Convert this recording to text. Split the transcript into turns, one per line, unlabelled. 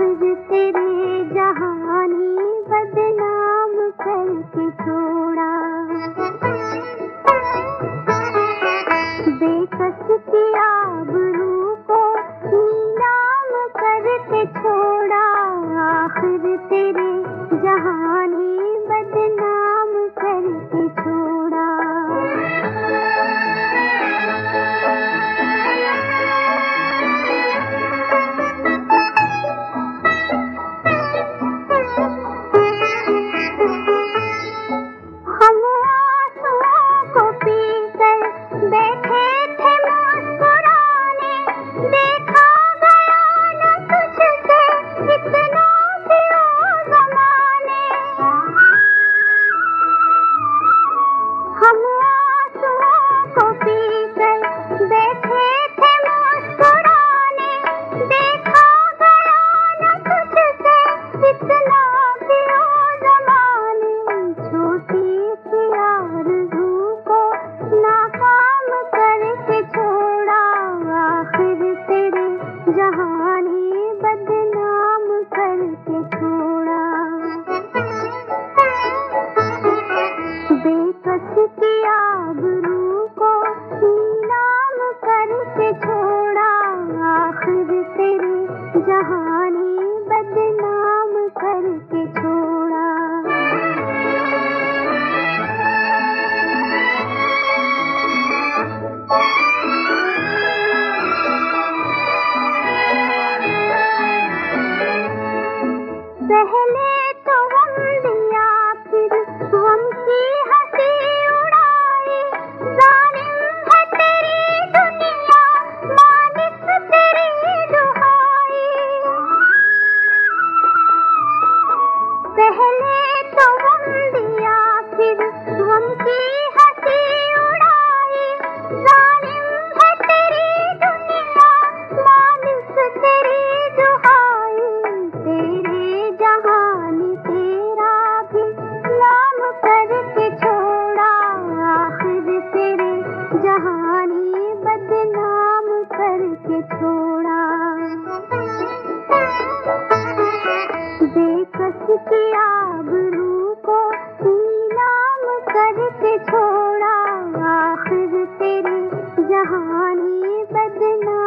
ये तेरे कहा पहले तो गम दिया फिर गम की हँसी उड़ाई। जालिम है तेरी दुनिया, मालिक तेरी दुहाई। तेरे जहान तेरा भी नाम करके छोड़ा। आखिर तेरे जहानी बदनाम करके छोड़ा। छोड़ा आखिर तेरी जहानी बदना